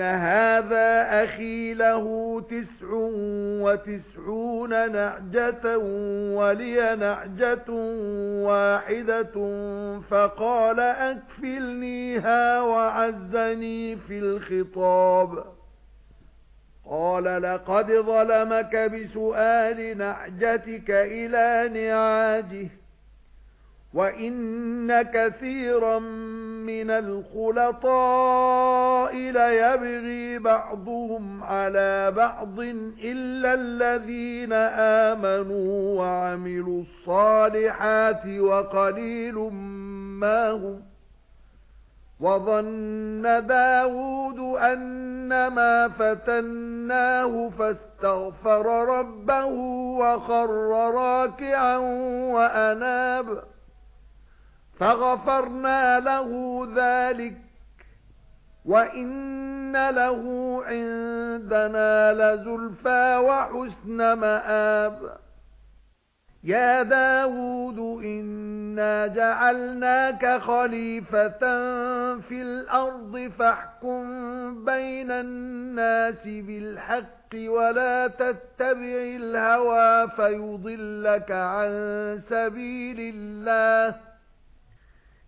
هَذَا أَخِي لَهُ تِسْعٌ وَتِسْعُونَ نَعْجَةً وَلِيَ نَعْجَةٌ وَاحِدَةٌ فَقَالَ أَكْفِلْنِيهَا وَعَزَّنِي فِي الْخِطَابِ قَالَ لَقَدْ ظَلَمَكَ بِسُؤَالِ نَعْجَتِكَ إِلَى نِعَاجِهِ وَإِنَّ كَثِيرًا مِنَ الْخُلَطَاءِ لَيَبْغِي بَعْضُهُمْ عَلَى بَعْضٍ إِلَّا الَّذِينَ آمَنُوا وَعَمِلُوا الصَّالِحَاتِ وَقَلِيلٌ مَا هُمْ وَظَنَّ دَاوُودُ أَنَّمَا فَتَنَّاهُ فَاسْتَغْفَرَ رَبَّهُ وَخَرَّ رَاكِعًا وَأَنَابَ فَغَفَرْنَا لَهُ ذَلِكَ وَإِنَّ لَهُ عِندَنَا لَزُلْفَى وَحُسْنَ مَآبٍ يَا دَاوُودُ إِنَّا جَعَلْنَاكَ خَلِيفَةً فِي الْأَرْضِ فَاحْكُم بَيْنَ النَّاسِ بِالْحَقِّ وَلَا تَتَّبِعِ الْهَوَى فَيُضِلَّكَ عَن سَبِيلِ اللَّهِ